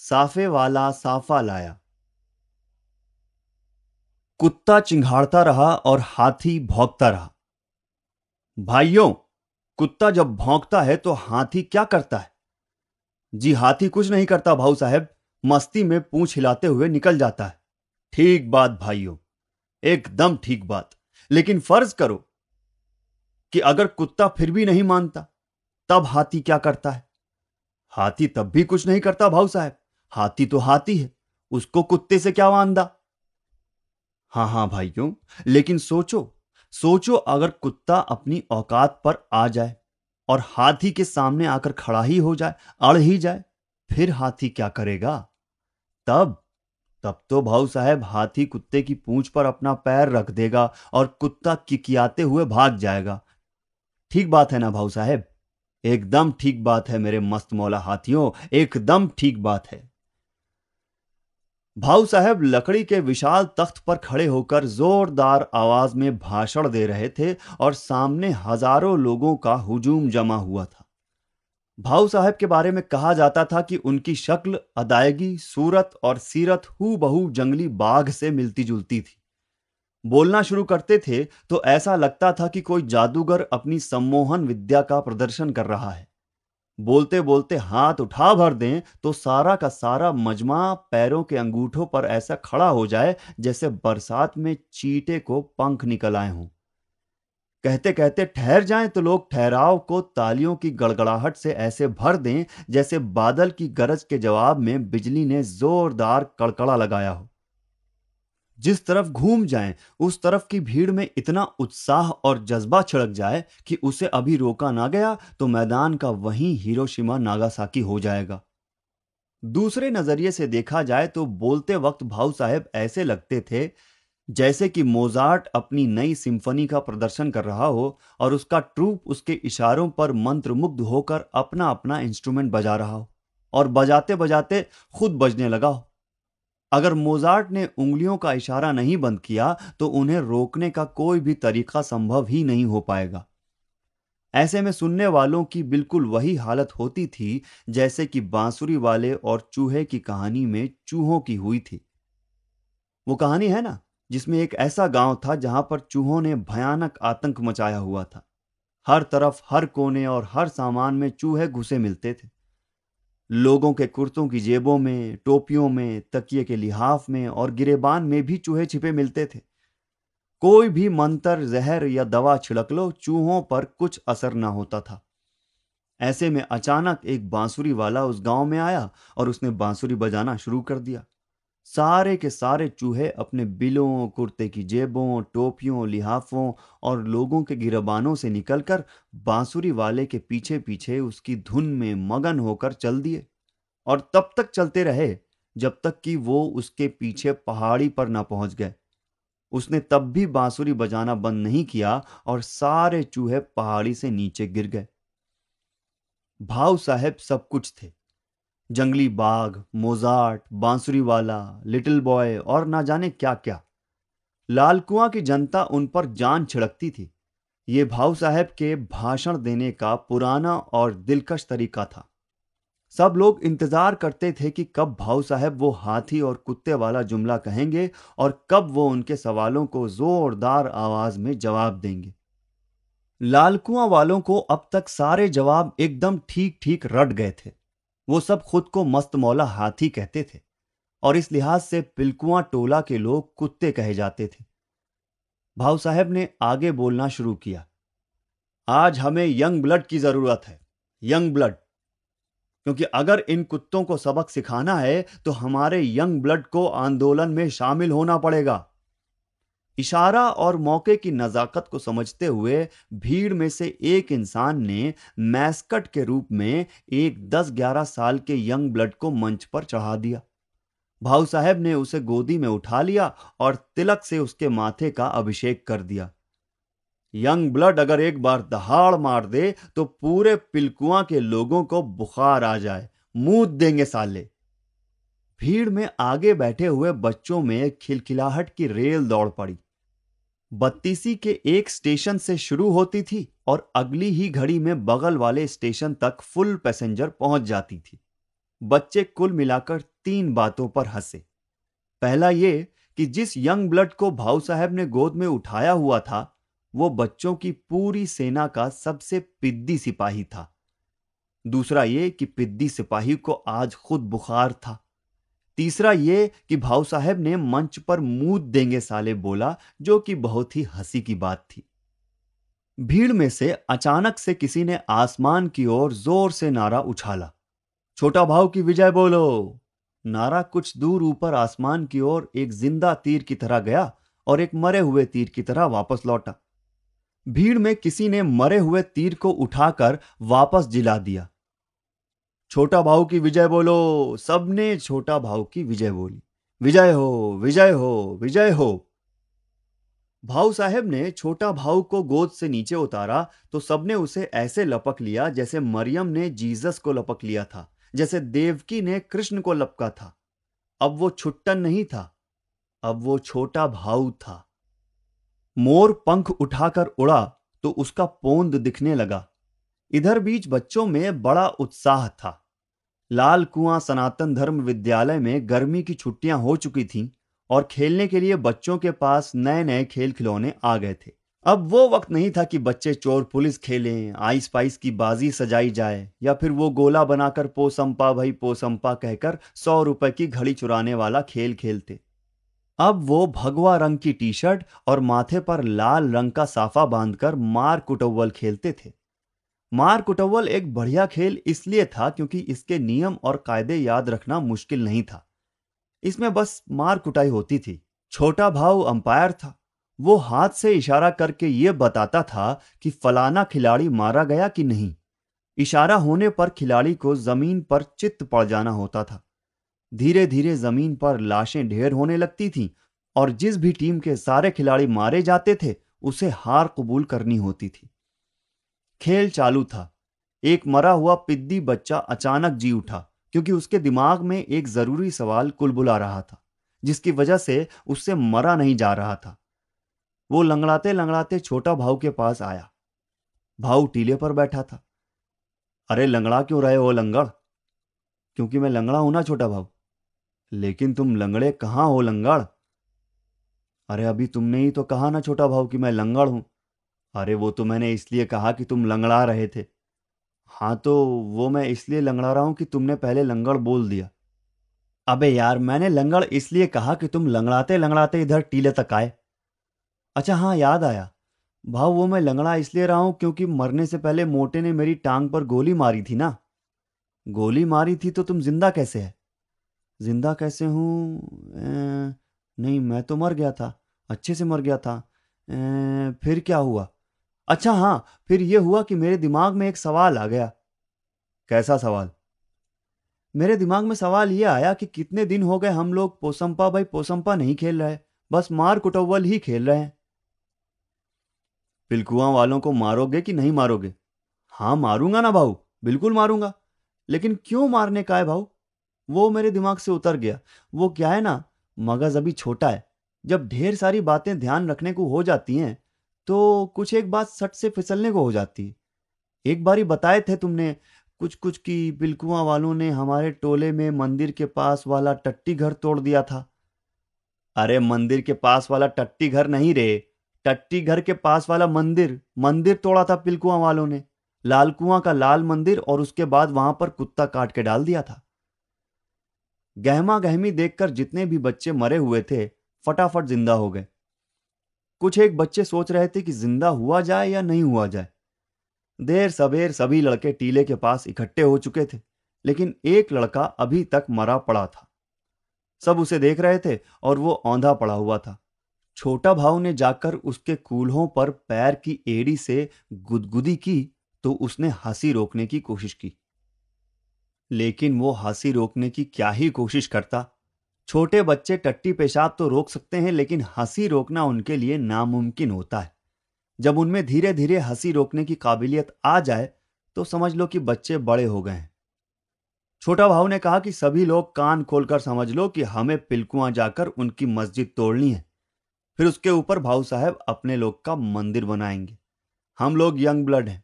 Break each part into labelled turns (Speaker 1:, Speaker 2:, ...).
Speaker 1: साफे वाला साफा लाया। कुत्ता चिंघाड़ता रहा और हाथी भौंकता रहा। भाइयों, कुत्ता जब भौंकता है तो हाथी क्या करता है? जी हाथी कुछ नहीं करता, भाऊ साहब। मस्ती में पूछ हिलाते हुए निकल जाता है। ठीक बात, भाइयों। एकदम ठीक बात। लेकिन फ़र्ज़ करो कि अगर कुत्ता फिर भी नहीं मानता, तब हाथी क्या करता है? हाथी तब भी कुछ नहीं करता, भाऊ साहब। हाथी तो हाथी है, उसको कुत्ते से क्या वांदा? हाँ हाँ भाइयों, लेकिन सोचो सोचो अगर कुत्ता अपनी औकात पर आ जाए और हाथी के सामने आकर खड़ा ही हो जाए, अड़ ही जाए, फिर हाथी क्या करेगा? तब तब तो भाऊ साहब हाथी कुत्ते की पूंछ पर अपना पैर रख देगा और कुत्ता किकियाते हुए भाग जाएगा। ठीक बात है ना भाऊ साहब? एकदम ठीक बात है मेरे मस्त मौला हाथियों, एकदम ठीक बात है। भाऊ साहब लकड़ी के विशाल तख्त पर खड़े होकर जोरदार आवाज़ में भाषण दे रहे थे और सामने हज़ारों लोगों का हुजूम जमा हुआ था। भाऊ साहब के बारे में कहा जाता था कि उनकी शक्ल, अदायगी, सूरत और सीरत हु बहु जंगली बाघ से मिलती जुलती थी। बोलना शुरू करते थे तो ऐसा लगता था कि कोई जादूगर अपनी सम्मोहन विद्या का प्रदर्शन कर रहा है। बोलते बोलते हाथ उठा भर दें तो सारा का सारा मजमा पैरों के अंगूठों पर ऐसा खड़ा हो जाए, जैसे बरसात में चीटे को पंख निकल आए हों। कहते कहते ठहर जाएँ तो लोग ठहराव को तालियों की गड़गड़ाहट से ऐसे भर दें, जैसे बादल की गरज के जवाब में बिजली ने जोरदार कड़कड़ा लगाया हो। जिस तरफ़ घूम जाएँ, उस तरफ़ की भीड़ में इतना उत्साह और जज्बा छिड़क जाए कि उसे अभी रोका ना गया तो मैदान का वहीं हिरोशिमा नागासाकी हो जाएगा। दूसरे नज़रिए से देखा जाए तो बोलते वक्त भाऊ साहेब ऐसे लगते थे, जैसे कि मोजार्ट अपनी नई सिम्फनी का प्रदर्शन कर रहा हो और उसका ट्रूप उसके इशारों पर मंत्रमुग्ध होकर अपना अपना इंस्ट्रूमेंट बजा रहा हो और बजाते बजाते खुद बजने लगा हो। अगर मोजार्ट ने उंगलियों का इशारा नहीं बंद किया तो उन्हें रोकने का कोई भी तरीका संभव ही नहीं हो पाएगा। ऐसे में सुनने वालों की बिल्कुल वही हालत होती थी, जैसे कि बांसुरी वाले और चूहे की कहानी में चूहों की हुई थी। वो कहानी है ना, जिसमें एक ऐसा गाँव था जहाँ पर चूहों ने भयानक आतंक मचाया हुआ था। हर तरफ़, हर कोने और हर सामान में चूहे घुसे मिलते थे। लोगों के कुर्तों की जेबों में, टोपियों में, तकिए के लिहाफ में और गिरेबान में भी चूहे छिपे मिलते थे। कोई भी मंत्र, जहर या दवा छिड़क लो, चूहों पर कुछ असर ना होता था। ऐसे में अचानक एक बांसुरी वाला उस गाँव में आया और उसने बांसुरी बजाना शुरू कर दिया। सारे के सारे चूहे अपने बिलों, कुर्ते की जेबों, टोपियों, लिहाफों और लोगों के गिरबानों से निकलकर बांसुरी वाले के पीछे पीछे उसकी धुन में मगन होकर चल दिए और तब तक चलते रहे जब तक कि वो उसके पीछे पहाड़ी पर ना पहुँच गए। उसने तब भी बांसुरी बजाना बंद नहीं किया और सारे चूहे पहाड़ी से नीचे गिर गए। भाव साहेब सब कुछ थे। जंगली बाघ, मोजार्ट बांसुरी वाला लिटिल बॉय और ना जाने क्या क्या लाल कुआँ की जनता उन पर जान छिड़कती थी। ये भाव साहब के भाषण देने का पुराना और दिलकश तरीका था। सब लोग इंतज़ार करते थे कि कब भाव साहब वो हाथी और कुत्ते वाला जुमला कहेंगे और कब वो उनके सवालों को जोरदार आवाज़ में जवाब देंगे। लालकुआ वालों को अब तक सारे जवाब एकदम ठीक ठीक रट गए थे। वो सब खुद को मस्त मौला हाथी कहते थे, और इस लिहाज से पिलकुआ टोला के लोग कुत्ते कहे जाते थे। भाव साहब ने आगे बोलना शुरू किया, आज हमें यंग ब्लड की ज़रूरत है, यंग ब्लड। क्योंकि अगर इन कुत्तों को सबक सिखाना है तो हमारे यंग ब्लड को आंदोलन में शामिल होना पड़ेगा। इशारा और मौके की नज़ाकत को समझते हुए भीड़ में से एक इंसान ने मैस्कट के रूप में एक दस ग्यारह साल के यंग ब्लड को मंच पर चढ़ा दिया। भाऊ साहब ने उसे गोदी में उठा लिया और तिलक से उसके माथे का अभिषेक कर दिया। यंग ब्लड अगर एक बार दहाड़ मार दे तो पूरे पिलकुआ के लोगों को बुखार आ जाए, मूत देंगे साले। भीड़ में आगे बैठे हुए बच्चों में खिलखिलाहट की रेल दौड़ पड़ी। बत्तीसी के एक स्टेशन से शुरू होती थी और अगली ही घड़ी में बगल वाले स्टेशन तक फुल पैसेंजर पहुँच जाती थी। बच्चे कुल मिलाकर तीन बातों पर हंसे। पहला ये कि जिस यंग ब्लड को भाऊ साहब ने गोद में उठाया हुआ था, वो बच्चों की पूरी सेना का सबसे पिद्दी सिपाही था। दूसरा ये कि पिद्दी सिपाही को आज खुद बुखार था। तीसरा ये कि भाव साहब ने मंच पर मूद देंगे साले बोला, जो कि बहुत ही हँसी की बात थी। भीड़ में से अचानक से किसी ने आसमान की ओर ज़ोर से नारा उछाला। छोटा भाव की विजय बोलो। नारा कुछ दूर ऊपर आसमान की ओर एक ज़िंदा तीर की तरह गया और एक मरे हुए तीर की तरह वापस लौटा। भीड़ में किसी ने मरे हुए तीर को उठाकर वापस जिला दिया। छोटा भाव की विजय बोलो, सबने छोटा भाव की विजय बोली। विजय हो विजय हो विजय हो। भाऊ साहेब ने छोटा भाऊ को गोद से नीचे उतारा तो सबने उसे ऐसे लपक लिया जैसे मरियम ने जीसस को लपक लिया था, जैसे देवकी ने कृष्ण को लपका था। अब वो छुट्टन नहीं था, अब वो छोटा भाऊ था। मोर पंख उठाकर उड़ा तो उसका पोंद दिखने लगा। इधर बीच बच्चों में बड़ा उत्साह था। लाल कुआँ सनातन धर्म विद्यालय में गर्मी की छुट्टियाँ हो चुकी थीं और खेलने के लिए बच्चों के पास नए नए खेल खिलौने आ गए थे। अब वो वक्त नहीं था कि बच्चे चोर पुलिस खेलें आइस पाइस की बाजी सजाई जाए या फिर वो गोला बनाकर पोसंपा भाई पोसंपा कहकर सौ रुपए की घड़ी चुराने वाला खेल खेलते। अब वो भगवा रंग की टी शर्ट और माथे पर लाल रंग का साफा बांधकर मार कुटव्वल खेलते थे। मार कुटव्वल एक बढ़िया खेल इसलिए था क्योंकि इसके नियम और कायदे याद रखना मुश्किल नहीं था। इसमें बस मार कुटाई होती थी। छोटा भाव अंपायर था। वो हाथ से इशारा करके ये बताता था कि फलाना खिलाड़ी मारा गया कि नहीं। इशारा होने पर खिलाड़ी को ज़मीन पर चित्त पड़ जाना होता था। धीरे धीरे ज़मीन पर लाशें ढेर होने लगती थीं और जिस भी टीम के सारे खिलाड़ी मारे जाते थे, उसे हार कबूल करनी होती थी। खेल चालू था। एक मरा हुआ पिद्दी बच्चा अचानक जी उठा, क्योंकि उसके दिमाग में एक ज़रूरी सवाल कुलबुला रहा था, जिसकी वजह से उससे मरा नहीं जा रहा था। वो लंगड़ाते लंगड़ाते छोटा भाऊ के पास आया। भाऊ टीले पर बैठा था। अरे लंगड़ा क्यों रहे हो लंगड़? क्योंकि मैं लंगड़ा हूँ ना छोटा भाऊ। लेकिन तुम लंगड़े कहाँ हो लंगड़? अरे अभी तुमने ही तो कहा ना छोटा भाऊ कि मैं लंगड़ हूँ। अरे वो तो मैंने इसलिए कहा कि तुम लंगड़ा रहे थे। हाँ तो वो मैं इसलिए लंगड़ा रहा हूँ कि तुमने पहले लंगड़ बोल दिया। अबे यार मैंने लंगड़ इसलिए कहा कि तुम लंगड़ाते लंगड़ाते इधर टीले तक आए। अच्छा हाँ याद आया। भाव वो मैं लंगड़ा इसलिए रहा हूँ क्योंकि मरने से पहले मोटे ने मेरी टांग पर गोली मारी थी ना। गोली मारी थी तो तुम ज़िंदा कैसे है? ज़िंदा कैसे हूँ? नहीं मैं तो मर गया था। अच्छे से मर गया था। ए, फिर क्या हुआ? अच्छा हाँ फिर यह हुआ कि मेरे दिमाग में एक सवाल आ गया। कैसा सवाल? मेरे दिमाग में सवाल यह आया कि कितने दिन हो गए हम लोग पोसंपा भाई पोसंपा नहीं खेल रहे, बस मार कुटव्वल ही खेल रहे हैं। पिलकुआ वालों को मारोगे कि नहीं मारोगे? हाँ मारूँगा ना भाऊ, बिल्कुल मारूँगा। लेकिन क्यों मारने का है भाऊ? वो मेरे दिमाग से उतर गया। वो क्या है ना, मगज अभी छोटा है। जब ढेर सारी बातें ध्यान रखने को हो जाती हैं तो कुछ एक बात सट से फिसलने को हो जाती। है एक बारी बताए थे तुमने कुछ कुछ की बिलकुआ वालों ने हमारे टोले में मंदिर के पास वाला टट्टी घर तोड़ दिया था। अरे मंदिर के पास वाला टट्टी घर नहीं रे, टट्टी घर के पास वाला मंदिर मंदिर तोड़ा था पिलकुआ वालों ने। लाल कुआँ का लाल मंदिर और उसके बाद वहाँ पर कुत्ता काट के डाल दिया था। गहमा गहमी देखकर जितने भी बच्चे मरे हुए थे, फटाफट ज़िंदा हो गए। कुछ एक बच्चे सोच रहे थे कि ज़िंदा हुआ जाए या नहीं हुआ जाए। देर सवेर सभी लड़के टीले के पास इकट्ठे हो चुके थे, लेकिन एक लड़का अभी तक मरा पड़ा था। सब उसे देख रहे थे और वो औंधा पड़ा हुआ था। छोटा भाव ने जाकर उसके कूल्हों पर पैर की एड़ी से गुदगुदी की तो उसने हँसी रोकने की कोशिश की। लेकिन वो हँसी रोकने की क्या ही कोशिश करता? छोटे बच्चे टट्टी पेशाब तो रोक सकते हैं, लेकिन हँसी रोकना उनके लिए नामुमकिन होता है। जब उनमें धीरे धीरे हँसी रोकने की काबिलियत आ जाए तो समझ लो कि बच्चे बड़े हो गए हैं। छोटा भाव ने कहा कि सभी लोग कान खोलकर समझ लो कि हमें पिलकुआ जाकर उनकी मस्जिद तोड़नी है। फिर उसके ऊपर भाऊ साहब अपने लोग का मंदिर बनाएँगे। हम लोग यंग ब्लड हैं,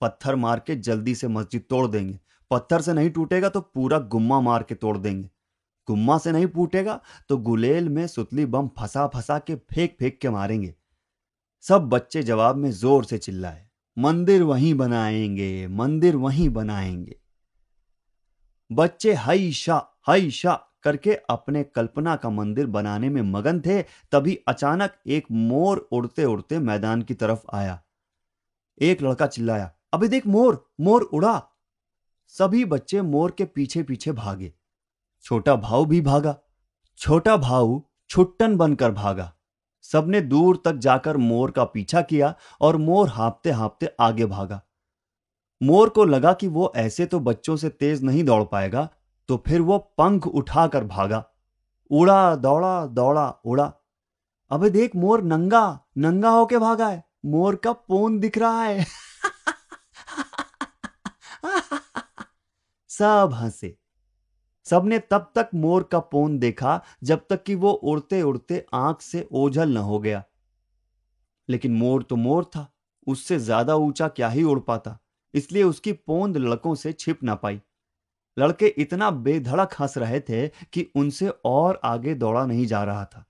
Speaker 1: पत्थर मार के जल्दी से मस्जिद तोड़ देंगे। पत्थर से नहीं टूटेगा तो पूरा गुम्मा मार के तोड़ देंगे। गुम्मा से नहीं फूटेगा तो गुलेल में सुतली बम फंसा फंसा के फेंक फेंक के मारेंगे। सब बच्चे जवाब में ज़ोर से चिल्लाए, मंदिर वहीं बनाएँगे, मंदिर वहीं बनाएँगे। बच्चे हई शाह हई शाह करके अपने कल्पना का मंदिर बनाने में मगन थे, तभी अचानक एक मोर उड़ते उड़ते मैदान की तरफ़ आया। एक लड़का चिल्लाया, अभी देख मोर मोर उड़ा। सभी बच्चे मोर के पीछे पीछे भागे। छोटा भाऊ भी भागा, छोटा भाऊ छुट्टन बनकर भागा। सबने दूर तक जाकर मोर का पीछा किया और मोर हाँपते हाँपते आगे भागा। मोर को लगा कि वो ऐसे तो बच्चों से तेज नहीं दौड़ पाएगा तो फिर वो पंख उठाकर भागा। उड़ा, दौड़ा दौड़ा, उड़ा। अबे देख मोर नंगा नंगा होके भागा है। मोर का पोन दिख रहा है। सब हंसे। सबने तब तक मोर का पोन देखा जब तक कि वो उड़ते उड़ते आँख से ओझल न हो गया। लेकिन मोर तो मोर था, उससे ज़्यादा ऊँचा क्या ही उड़ पाता, इसलिए उसकी पोंद लड़कों से छिप ना पाई। लड़के इतना बेधड़क हंस रहे थे कि उनसे और आगे दौड़ा नहीं जा रहा था।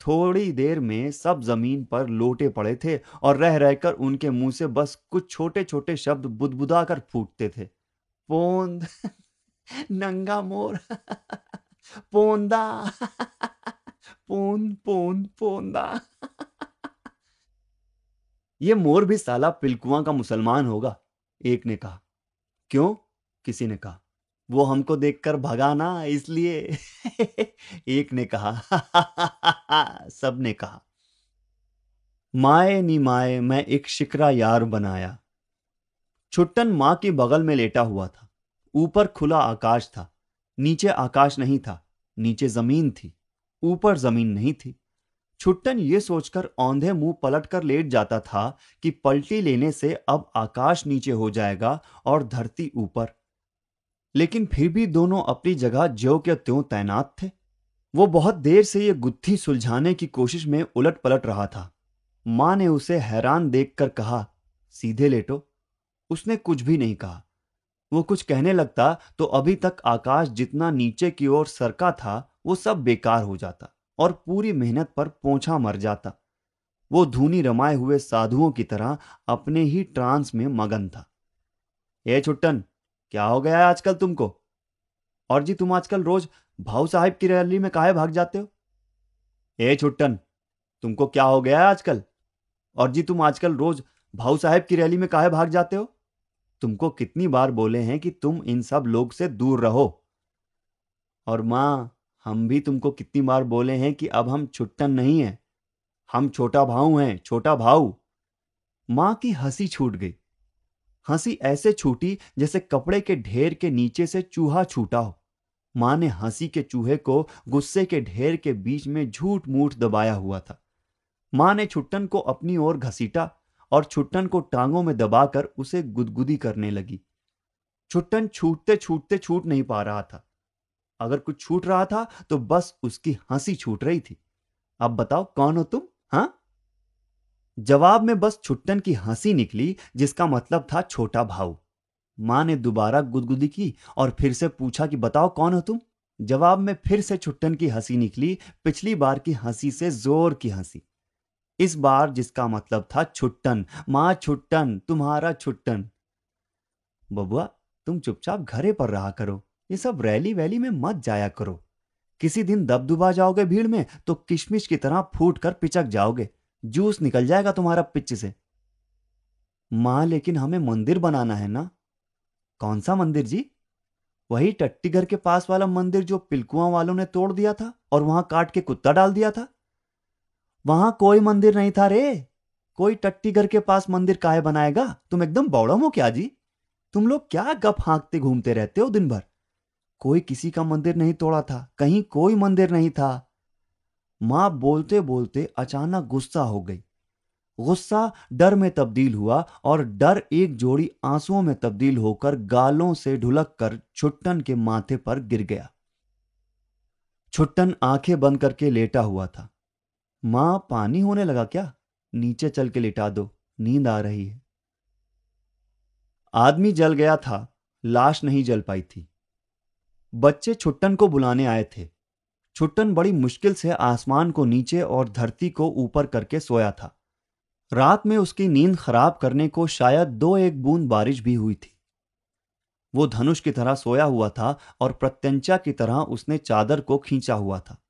Speaker 1: थोड़ी देर में सब ज़मीन पर लोटे पड़े थे और रह रहकर उनके मुँह से बस कुछ छोटे छोटे शब्द बुदबुदा कर फूटते थे। पोंद नंगा मोर। पोंदा। पोन पोन पोंदा। ये मोर भी साला पिलकुआ का मुसलमान होगा, एक ने कहा। क्यों? किसी ने कहा। वो हमको देखकर भगा ना, इसलिए। एक ने कहा। सबने कहा। माए नी माए, मैं एक शिकरा यार बनाया। छुट्टन माँ के बगल में लेटा हुआ था। ऊपर खुला आकाश था, नीचे आकाश नहीं था, नीचे ज़मीन थी, ऊपर ज़मीन नहीं थी। छुट्टन ये सोचकर औंधे मुँह पलटकर लेट जाता था कि पलटी लेने से अब आकाश नीचे हो जाएगा और धरती ऊपर। लेकिन फिर भी दोनों अपनी जगह ज्यो के त्यों तैनात थे। वो बहुत देर से ये गुत्थी सुलझाने की कोशिश में उलट पलट रहा था। माँ ने उसे हैरान देखकर कहा, सीधे लेटो। उसने कुछ भी नहीं कहा। वो कुछ कहने लगता तो अभी तक आकाश जितना नीचे की ओर सरका था, वो सब बेकार हो जाता और पूरी मेहनत पर पोछा मर जाता। वो धूनी रमाए हुए साधुओं की तरह अपने ही ट्रांस में मगन था। ए छुट्टन, क्या हो गया है आजकल तुमको? और जी तुम आजकल रोज भाऊ साहिब की रैली में काहे भाग जाते हो? ए छुट्टन, तुमको क्या हो गया है आजकल? और जी तुम आजकल रोज भाऊ साहेब की रैली में काहे भाग जाते हो? तुमको कितनी बार बोले हैं कि तुम इन सब लोग से दूर रहो। और माँ, हम भी तुमको कितनी बार बोले हैं कि अब हम छुट्टन नहीं है। हम छोटा भाऊ हैं, छोटा भाऊ। माँ की हँसी छूट गई। हँसी ऐसे छूटी जैसे कपड़े के ढेर के नीचे से चूहा छूटा हो। माँ ने हँसी के चूहे को गुस्से के ढेर के बीच में झूठ मूठ दबाया हुआ था। माँ ने छुट्टन को अपनी ओर घसीटा। और छुट्टन को टांगों में दबाकर उसे गुदगुदी करने लगी। छुट्टन छूटते छूटते छूट नहीं पा रहा था। अगर कुछ छूट रहा था तो बस उसकी हँसी छूट रही थी। अब बताओ, कौन हो तुम हाँ? जवाब में बस छुट्टन की हँसी निकली, जिसका मतलब था छोटा भाऊ। माँ ने दोबारा गुदगुदी की और फिर से पूछा कि बताओ, कौन हो तुम? जवाब में फिर से छुट्टन की हँसी निकली, पिछली बार की हँसी से ज़ोर की हँसी। इस बार जिसका मतलब था छुट्टन। माँ छुट्टन, तुम्हारा छुट्टन। बबुआ, तुम चुपचाप घरे पर रहा करो। ये सब रैली वैली में मत जाया करो। किसी दिन दबदुबा जाओगे भीड़ में तो किशमिश की तरह फूट कर पिचक जाओगे। जूस निकल जाएगा तुम्हारा पिच से। माँ, लेकिन हमें मंदिर बनाना है ना? कौन सा मंदिर जी? वही टट्टी घर के पास वाला मंदिर जो पिलकुआ वालों ने तोड़ दिया था और वहाँ काट के कुत्ता डाल दिया था। वहाँ कोई मंदिर नहीं था रे। कोई टट्टी घर के पास मंदिर काहे बनाएगा? तुम एकदम बौड़म हो क्या जी? तुम लोग क्या गप हाँकते घूमते रहते हो दिन भर कोई किसी का मंदिर नहीं तोड़ा था, कहीं कोई मंदिर नहीं था। माँ बोलते बोलते अचानक गुस्सा हो गई। गुस्सा डर में तब्दील हुआ और डर एक जोड़ी आंसुओं में तब्दील होकर गालों से ढुलक कर छुट्टन के माथे पर गिर गया। छुट्टन आँखें बंद करके लेटा हुआ था। माँ, पानी होने लगा क्या? नीचे चल के लिटा दो, नींद आ रही है। आदमी जल गया था, लाश नहीं जल पाई थी। बच्चे छुट्टन को बुलाने आए थे। छुट्टन बड़ी मुश्किल से आसमान को नीचे और धरती को ऊपर करके सोया था। रात में उसकी नींद खराब करने को शायद दो एक बूंद बारिश भी हुई थी। वो धनुष की तरह सोया हुआ था और प्रत्यंचा की तरह उसने चादर को खींचा हुआ था।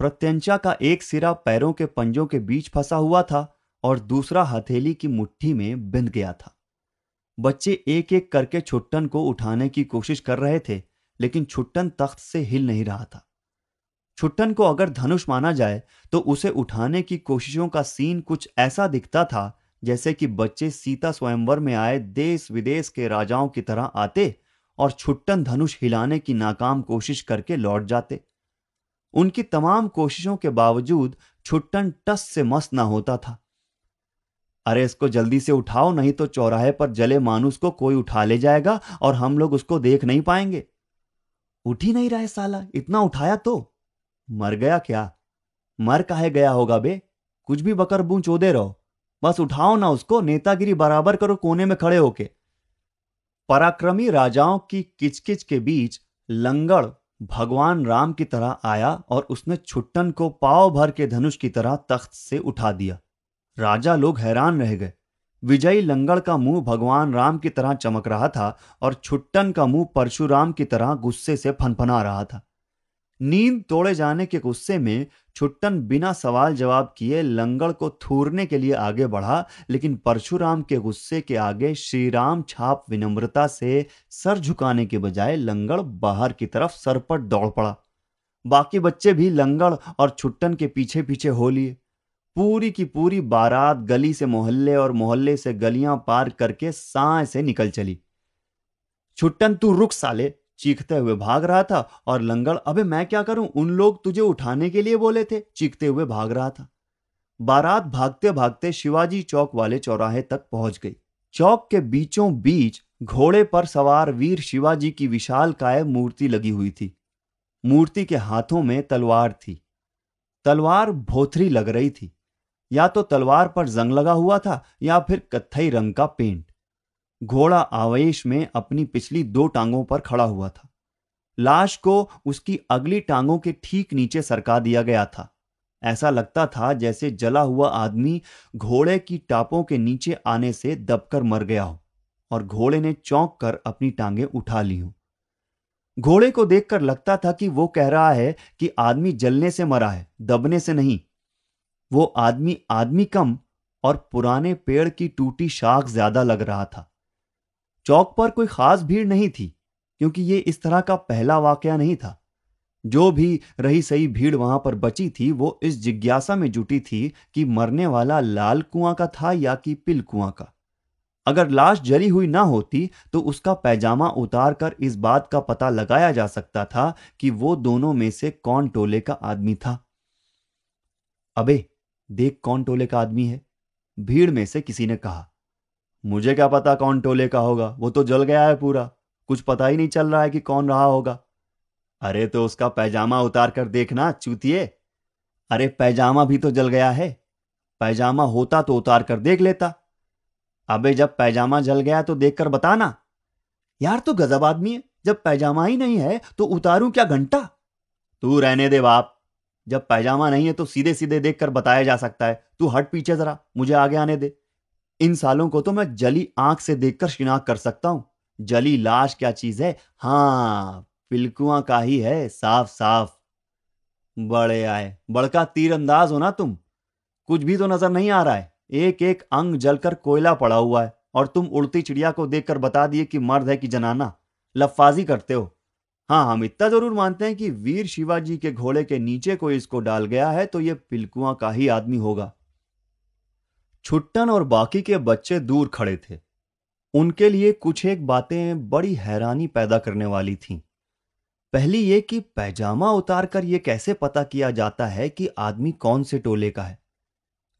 Speaker 1: प्रत्यंचा का एक सिरा पैरों के पंजों के बीच फंसा हुआ था और दूसरा हथेली की मुट्ठी में बिंद गया था। बच्चे एक एक करके छुट्टन को उठाने की कोशिश कर रहे थे, लेकिन छुट्टन तख्त से हिल नहीं रहा था। छुट्टन को अगर धनुष माना जाए तो उसे उठाने की कोशिशों का सीन कुछ ऐसा दिखता था, जैसे कि बच्चे सीता स्वयंवर में आए देश विदेश के राजाओं की तरह आते और छुट्टन धनुष हिलाने की नाकाम कोशिश करके लौट जाते। उनकी तमाम कोशिशों के बावजूद छुट्टन टस से मस्त ना होता था। अरे, इसको जल्दी से उठाओ, नहीं तो चौराहे पर जले मानुस को कोई उठा ले जाएगा और हम लोग उसको देख नहीं पाएँगे। उठ ही नहीं रहे साला, इतना उठाया तो। मर गया क्या? मर काहे गया होगा बे? कुछ भी बकर बू चोदे रहो। बस उठाओ ना उसको, नेतागिरी बराबर करो कोने में खड़े होके। पराक्रमी राजाओं की किचकिच के बीच लंगड़ भगवान राम की तरह आया और उसने छुट्टन को पाव भर के धनुष की तरह तख्त से उठा दिया। राजा लोग हैरान रह गए। विजयी लंगड़ का मुँह भगवान राम की तरह चमक रहा था और छुट्टन का मुँह परशुराम की तरह गुस्से से फनफना रहा था। नींद तोड़े जाने के गुस्से में छुट्टन बिना सवाल जवाब किए लंगड़ को थूरने के लिए आगे बढ़ा, लेकिन परशुराम के गुस्से के आगे श्रीराम छाप विनम्रता से सर झुकाने के बजाय लंगड़ बाहर की तरफ़ सर पर दौड़ पड़ा। बाकी बच्चे भी लंगड़ और छुट्टन के पीछे पीछे हो लिए। पूरी की पूरी बारात गली से मोहल्ले और मोहल्ले से गलियाँ पार करके साय से निकल चली। छुट्टन, तू रुक साले चीखते हुए भाग रहा था और लंगड़, अबे मैं क्या करूँ? उन लोग तुझे उठाने के लिए बोले थे। चीखते हुए भाग रहा था। बारात भागते भागते शिवाजी चौक वाले चौराहे तक पहुँच गई। चौक के बीचों बीच घोड़े पर सवार वीर शिवाजी की विशाल काय मूर्ति लगी हुई थी। मूर्ति के हाथों में तलवार थी। तलवार भोथरी लग रही थी। या तो तलवार पर जंग लगा हुआ था या फिर कत्थई रंग का पेंट। घोड़ा आवेश में अपनी पिछली दो टांगों पर खड़ा हुआ था। लाश को उसकी अगली टांगों के ठीक नीचे सरका दिया गया था। ऐसा लगता था जैसे जला हुआ आदमी घोड़े की टापों के नीचे आने से दबकर मर गया हो और घोड़े ने चौंक कर अपनी टांगे उठा ली हो। घोड़े को देखकर लगता था कि वो कह रहा है कि आदमी जलने से मरा है, दबने से नहीं। वो आदमी आदमी कम और पुराने पेड़ की टूटी शाख ज़्यादा लग रहा था। चौक पर कोई खास भीड़ नहीं थी, क्योंकि ये इस तरह का पहला वाकया नहीं था। जो भी रही सही भीड़ वहाँ पर बची थी, वो इस जिज्ञासा में जुटी थी कि मरने वाला लाल कुआँ का था या कि पिल कुआँ का। अगर लाश जली हुई ना होती तो उसका पैजामा उतार कर इस बात का पता लगाया जा सकता था कि वो दोनों में से कौन टोले का आदमी था। अबे, देख कौन टोले का आदमी है। भीड़ में से किसी ने कहा। मुझे क्या पता कौन टोले का होगा? वो तो जल गया है पूरा। कुछ पता ही नहीं चल रहा है कि कौन रहा होगा। अरे तो उसका पैजामा उतार कर देखना, चूतिए। अरे पैजामा भी तो जल गया है। पैजामा होता तो उतार कर देख लेता। अबे जब पैजामा जल गया तो देखकर बताना। यार तो गजब आदमी है। जब पैजामा ही नहीं है तो उतारू क्या घंटा? तू रहने दे बाप। जब पैजामा नहीं है तो सीधे सीधे देखकर बताया जा सकता है। तू हट पीछे जरा। मुझे आगे आने दे। इन सालों को तो मैं जली आँख से देखकर शिनाक कर सकता हूँ। जली लाश क्या चीज़ है? हाँ पिलकुआ का ही है साफ़ साफ़ बड़े आए। बड़का तीर अंदाज हो ना तुम। कुछ भी तो नज़र नहीं आ रहा है। एक एक अंग जलकर कोयला पड़ा हुआ है और तुम उड़ती चिड़िया को देखकर बता दिए कि मर्द है कि जनाना। लफाजी करते हो। हाँ हम इतना ज़रूर मानते हैं कि वीर शिवाजी के घोड़े के नीचे कोई इसको डाल गया है तो ये पिलकुआ का ही आदमी होगा। छुट्टन और बाकी के बच्चे दूर खड़े थे। उनके लिए कुछ एक बातें बड़ी हैरानी पैदा करने वाली थीं। पहली ये कि पैजामा उतारकर यह कैसे पता किया जाता है कि आदमी कौन से टोले का है?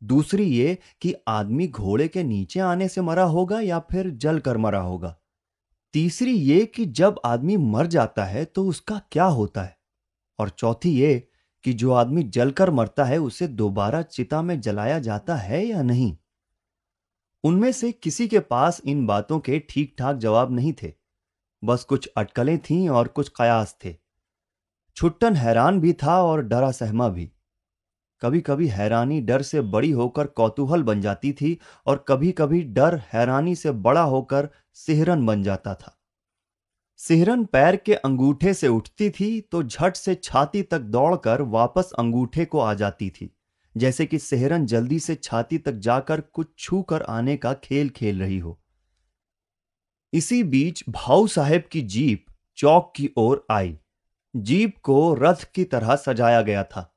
Speaker 1: दूसरी ये कि आदमी घोड़े के नीचे आने से मरा होगा या फिर जल कर मरा होगा? तीसरी ये कि जब आदमी मर जाता है तो उसका क्या होता है? और चौथी ये कि जो आदमी जलकर मरता है, उसे दोबारा चिता में जलाया जाता है या नहीं? उनमें से किसी के पास इन बातों के ठीक ठाक जवाब नहीं थे। बस कुछ अटकलें थीं और कुछ कयास थे। छुट्टन हैरान भी था और डरा सहमा भी। कभी कभी हैरानी डर से बड़ी होकर कौतूहल बन जाती थी और कभी कभी डर हैरानी से बड़ा होकर सिहरन बन जाता था। सिहरन पैर के अंगूठे से उठती थी तो झट से छाती तक दौड़कर वापस अंगूठे को आ जाती थी, जैसे कि सेहरन जल्दी से छाती तक जाकर कुछ छू कर आने का खेल खेल रही हो। इसी बीच भाऊ साहेब की जीप चौक की ओर आई। जीप को रथ की तरह सजाया गया था।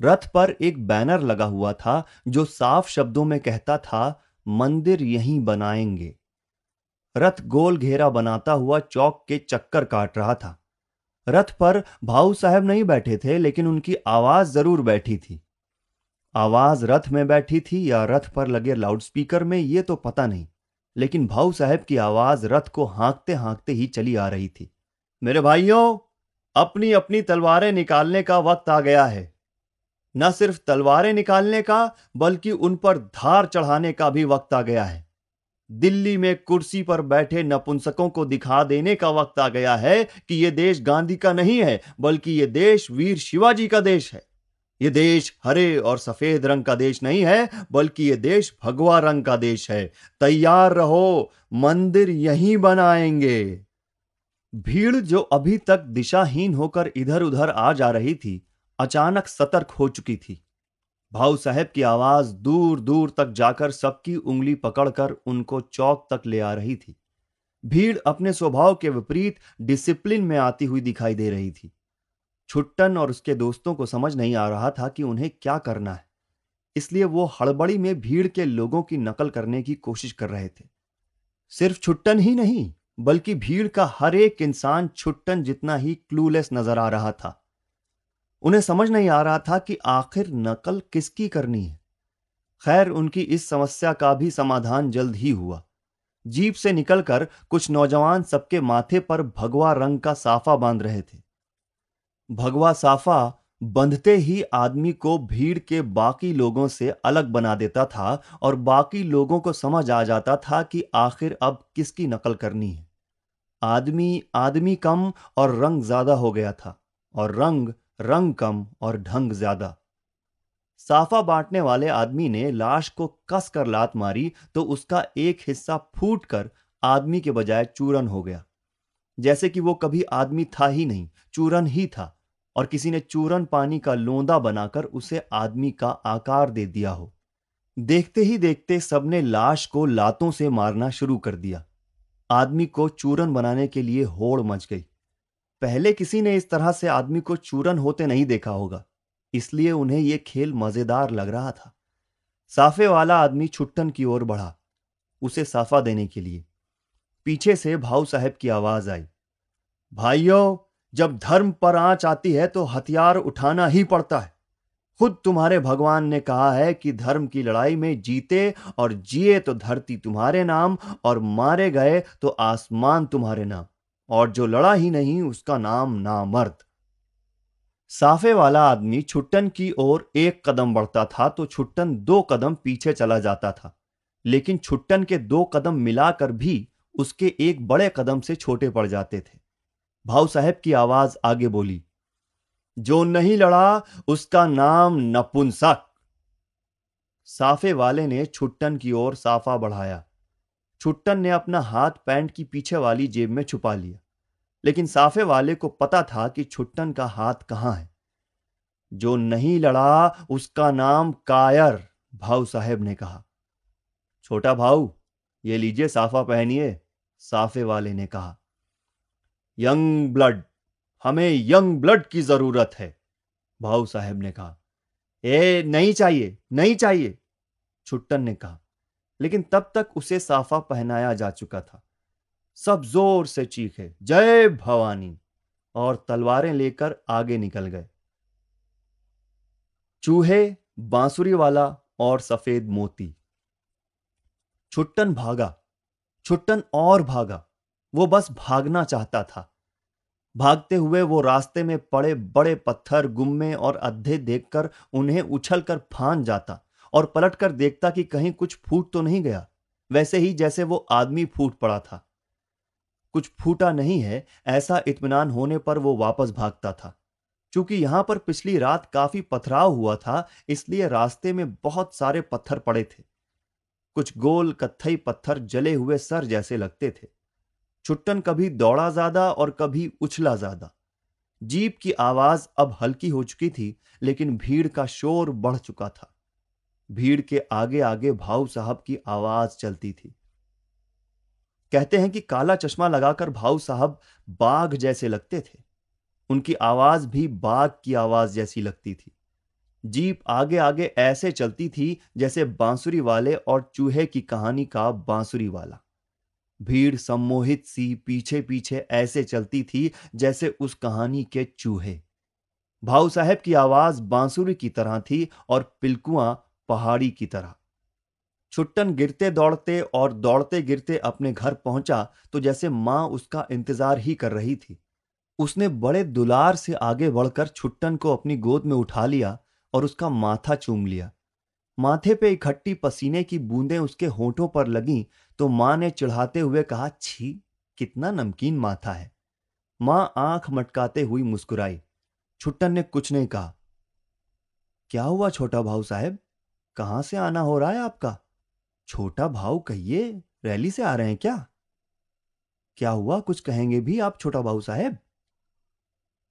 Speaker 1: रथ पर एक बैनर लगा हुआ था जो साफ़ शब्दों में कहता था, मंदिर यहीं बनाएँगे। रथ गोल घेरा बनाता हुआ चौक के चक्कर काट रहा था। रथ पर भाऊ साहब नहीं बैठे थे, लेकिन उनकी आवाज़ ज़रूर बैठी थी। आवाज़ रथ में बैठी थी या रथ पर लगे लाउडस्पीकर में, ये तो पता नहीं, लेकिन भाऊ साहब की आवाज़ रथ को हाँकते हाँकते ही चली आ रही थी। मेरे भाइयों अपनी अपनी तलवारें निकालने का वक्त आ गया है। न सिर्फ़ तलवारें निकालने का, बल्कि उन पर धार चढ़ाने का भी वक्त आ गया है। दिल्ली में कुर्सी पर बैठे नपुंसकों को दिखा देने का वक्त आ गया है कि यह देश गांधी का नहीं है, बल्कि यह देश वीर शिवाजी का देश है। यह देश हरे और सफ़ेद रंग का देश नहीं है, बल्कि यह देश भगवा रंग का देश है। तैयार रहो, मंदिर यहीं बनाएँगे। भीड़ जो अभी तक दिशाहीन होकर इधर उधर आ जा रही थी, अचानक सतर्क हो चुकी थी। भाऊ साहब की आवाज़ दूर दूर तक जाकर सबकी उंगली पकड़कर उनको चौक तक ले आ रही थी। भीड़ अपने स्वभाव के विपरीत डिसिप्लिन में आती हुई दिखाई दे रही थी। छुट्टन और उसके दोस्तों को समझ नहीं आ रहा था कि उन्हें क्या करना है। इसलिए वो हड़बड़ी में भीड़ के लोगों की नकल करने की कोशिश कर रहे थे। सिर्फ़ छुट्टन ही नहीं, बल्कि भीड़ का हर एक इंसान छुट्टन जितना ही क्लूलेस नज़र आ रहा था। उन्हें समझ नहीं आ रहा था कि आखिर नकल किसकी करनी है। खैर, उनकी इस समस्या का भी समाधान जल्द ही हुआ। जीप से निकलकर कुछ नौजवान सबके माथे पर भगवा रंग का साफा बाँध रहे थे। भगवा साफा बंधते ही आदमी को भीड़ के बाकी लोगों से अलग बना देता था और बाकी लोगों को समझ आ जाता था कि आखिर अब किसकी नकल करनी है। आदमी आदमी कम और रंग ज़्यादा हो गया था और रंग रंग कम और ढंग ज़्यादा। साफा बांटने वाले आदमी ने लाश को कस कर लात मारी तो उसका एक हिस्सा फूट कर आदमी के बजाय चूरन हो गया। जैसे कि वो कभी आदमी था ही नहीं, चूरन ही था, और किसी ने चूरन पानी का लोंदा बनाकर उसे आदमी का आकार दे दिया हो। देखते ही देखते सबने लाश को लातों से मारना शुरू कर दिया। आदमी को चूरन बनाने के लिए होड़ मच गई। पहले किसी ने इस तरह से आदमी को चूरन होते नहीं देखा होगा। इसलिए उन्हें यह खेल मज़ेदार लग रहा था। साफे वाला आदमी छुट्टन की ओर बढ़ा, उसे साफा देने के लिए। पीछे से भाऊ साहब की आवाज़ आई, भाइयों, जब धर्म पर आँच आती है तो हथियार उठाना ही पड़ता है। खुद तुम्हारे भगवान ने कहा है कि धर्म की लड़ाई में जीते और जिए तो धरती तुम्हारे नाम और मारे गए तो आसमान तुम्हारे नाम। और जो लड़ा ही नहीं, उसका नाम नामर्द। साफे वाला आदमी छुट्टन की ओर एक कदम बढ़ता था तो छुट्टन दो कदम पीछे चला जाता था। लेकिन छुट्टन के दो कदम मिलाकर भी उसके एक बड़े कदम से छोटे पड़ जाते थे। भाऊ साहब की आवाज़ आगे बोली, जो नहीं लड़ा, उसका नाम नपुंसक। साफे वाले ने छुट्टन की ओर साफा बढ़ाया। छुट्टन ने अपना हाथ पैंट की पीछे वाली जेब में छुपा लिया। लेकिन साफे वाले को पता था कि छुट्टन का हाथ कहाँ है। जो नहीं लड़ा, उसका नाम कायर, भाऊ साहेब ने कहा। छोटा भाऊ, ये लीजिए साफा पहनिए, साफे वाले ने कहा। यंग ब्लड, हमें यंग ब्लड की ज़रूरत है, भाऊ साहेब ने कहा। ए, नहीं चाहिए नहीं चाहिए छुट्टन ने कहा। लेकिन तब तक उसे साफा पहनाया जा चुका था। सब ज़ोर से चीखे, जय भवानी! और तलवारें लेकर आगे निकल गए। चूहे, बांसुरी वाला और सफ़ेद मोती। छुट्टन भागा, छुट्टन और भागा। वो बस भागना चाहता था। भागते हुए वो रास्ते में पड़े बड़े पत्थर, गुम्मे और अद्धे देखकर उन्हें उछलकर फान जाता। और पलटकर देखता कि कहीं कुछ फूट तो नहीं गया, वैसे ही जैसे वो आदमी फूट पड़ा था। कुछ फूटा नहीं है, ऐसा इत्मीनान होने पर वो वापस भागता था। चूँकि यहाँ पर पिछली रात काफ़ी पथराव हुआ था, इसलिए रास्ते में बहुत सारे पत्थर पड़े थे। कुछ गोल कत्थई पत्थर जले हुए सर जैसे लगते थे। छुट्टन कभी दौड़ा ज़्यादा और कभी उछला ज़्यादा। जीप की आवाज़ अब हल्की हो चुकी थी, लेकिन भीड़ का शोर बढ़ चुका था। भीड़ के आगे आगे भाऊ साहब की आवाज़ चलती थी। कहते हैं कि काला चश्मा लगाकर भाऊ साहब बाघ जैसे लगते थे। उनकी आवाज़ भी बाघ की आवाज़ जैसी लगती थी। जीप आगे आगे ऐसे चलती थी जैसे बांसुरी वाले और चूहे की कहानी का बांसुरी वाला। भीड़ सम्मोहित सी पीछे पीछे ऐसे चलती थी जैसे उस कहानी के चूहे। भाऊ साहब की आवाज़ बांसुरी की तरह थी और पिलकुआ पहाड़ी की तरह। छुट्टन गिरते दौड़ते और दौड़ते गिरते अपने घर पहुँचा तो जैसे माँ उसका इंतज़ार ही कर रही थी। उसने बड़े दुलार से आगे बढ़कर छुट्टन को अपनी गोद में उठा लिया और उसका माथा चूम लिया। माथे पे इकट्ठी पसीने की बूंदें उसके होठों पर लगीं तो माँ ने चिढ़ाते हुए कहा, छी, कितना नमकीन माथा है। माँ आँख मटकाते हुई मुस्कुराई। छुट्टन ने कुछ नहीं कहा। क्या हुआ छोटा भाऊ साहब? कहाँ से आना हो रहा है आपका? छोटा भाऊ, कहिए, रैली से आ रहे हैं क्या? क्या हुआ? कुछ कहेंगे भी आप छोटा भाऊ साहेब?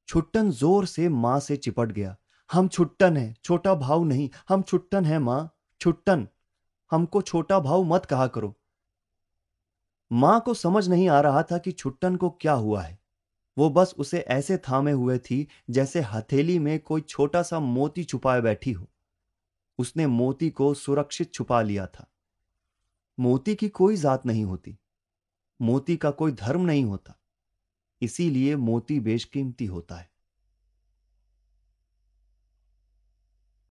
Speaker 1: छुट्टन ज़ोर से माँ से चिपट गया। हम छुट्टन हैं, छोटा भाऊ नहीं, हम छुट्टन हैं माँ, छुट्टन। हमको छोटा भाऊ मत कहा करो। माँ को समझ नहीं आ रहा था कि छुट्टन को क्या हुआ है। वो बस उसे ऐसे थामे हुए थी जैसे हथेली में कोई छोटा सा मोती छुपाए बैठी हो। उसने मोती को सुरक्षित छुपा लिया था। मोती की कोई जात नहीं होती। मोती का कोई धर्म नहीं होता। इसीलिए मोती बेशकीमती होता है।